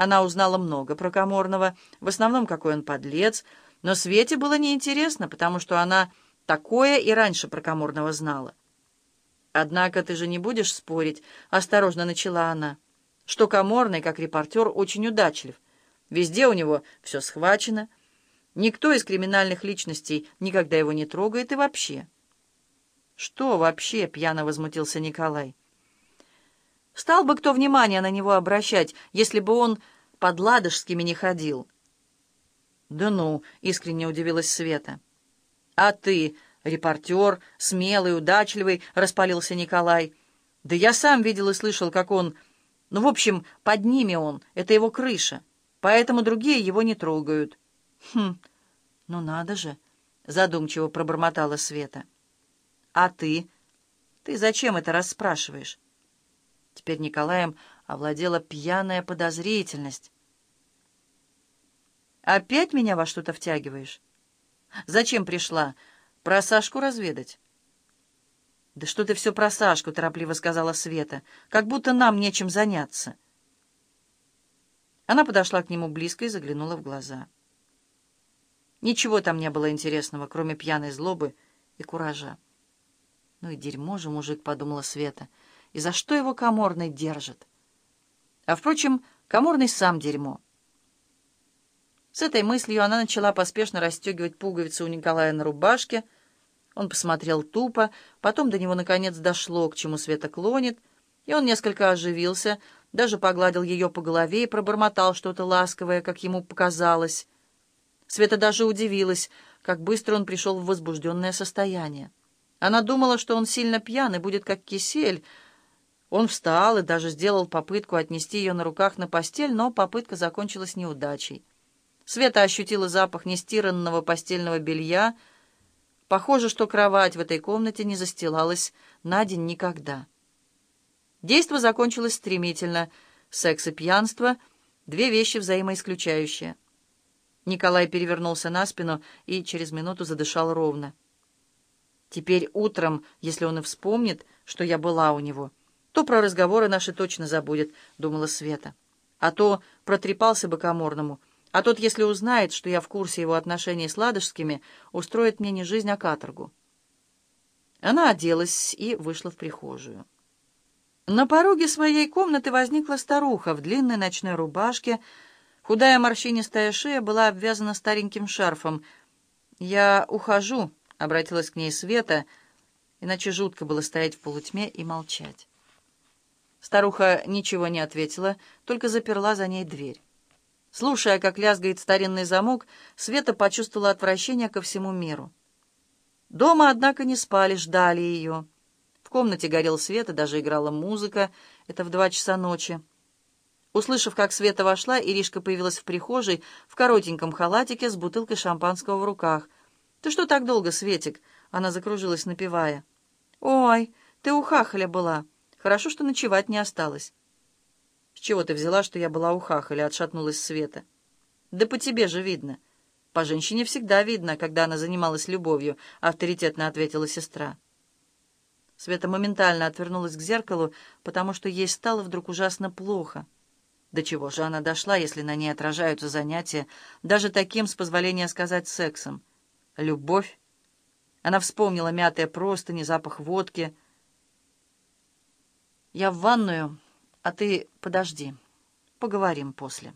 Она узнала много про Каморного, в основном, какой он подлец, но Свете было неинтересно, потому что она такое и раньше про Каморного знала. «Однако ты же не будешь спорить», — осторожно начала она, «что Каморный, как репортер, очень удачлив. Везде у него все схвачено. Никто из криминальных личностей никогда его не трогает и вообще». «Что вообще?» — пьяно возмутился Николай. «Стал бы кто внимание на него обращать, если бы он под ладожскими не ходил?» «Да ну!» — искренне удивилась Света. «А ты, репортер, смелый, удачливый», — распалился Николай. «Да я сам видел и слышал, как он... Ну, в общем, под ними он, это его крыша, поэтому другие его не трогают». «Хм, ну надо же!» — задумчиво пробормотала Света. «А ты? Ты зачем это расспрашиваешь?» Теперь Николаем овладела пьяная подозрительность. «Опять меня во что-то втягиваешь? Зачем пришла? Про Сашку разведать?» «Да что ты все про Сашку?» — торопливо сказала Света. «Как будто нам нечем заняться». Она подошла к нему близко и заглянула в глаза. Ничего там не было интересного, кроме пьяной злобы и куража. «Ну и дерьмо же, мужик», — подумала Света. «И за что его Каморный держит?» А, впрочем, Каморный сам дерьмо. С этой мыслью она начала поспешно расстегивать пуговицы у Николая на рубашке. Он посмотрел тупо, потом до него наконец дошло, к чему Света клонит, и он несколько оживился, даже погладил ее по голове и пробормотал что-то ласковое, как ему показалось. Света даже удивилась, как быстро он пришел в возбужденное состояние. Она думала, что он сильно пьян и будет как кисель. Он встал и даже сделал попытку отнести ее на руках на постель, но попытка закончилась неудачей. Света ощутила запах нестиранного постельного белья. Похоже, что кровать в этой комнате не застилалась на день никогда. Действо закончилось стремительно. Секс и пьянство — две вещи взаимоисключающие. Николай перевернулся на спину и через минуту задышал ровно. Теперь утром, если он и вспомнит, что я была у него, то про разговоры наши точно забудет, — думала Света. А то протрепался бы коморному, а тот, если узнает, что я в курсе его отношений с Ладожскими, устроит мне не жизнь, а каторгу. Она оделась и вышла в прихожую. На пороге своей комнаты возникла старуха в длинной ночной рубашке. Худая морщинистая шея была обвязана стареньким шарфом. «Я ухожу», Обратилась к ней Света, иначе жутко было стоять в полутьме и молчать. Старуха ничего не ответила, только заперла за ней дверь. Слушая, как лязгает старинный замок, Света почувствовала отвращение ко всему миру. Дома, однако, не спали, ждали ее. В комнате горел свет и даже играла музыка. Это в два часа ночи. Услышав, как Света вошла, Иришка появилась в прихожей в коротеньком халатике с бутылкой шампанского в руках — «Ты что так долго, Светик?» Она закружилась, напевая. «Ой, ты у хахаля была. Хорошо, что ночевать не осталось». «С чего ты взяла, что я была у хахаля?» — отшатнулась Света. «Да по тебе же видно». «По женщине всегда видно, когда она занималась любовью», — авторитетно ответила сестра. Света моментально отвернулась к зеркалу, потому что ей стало вдруг ужасно плохо. До чего же она дошла, если на ней отражаются занятия, даже таким, с позволения сказать, сексом? любовь. Она вспомнила мятые простыни, запах водки. «Я в ванную, а ты подожди. Поговорим после».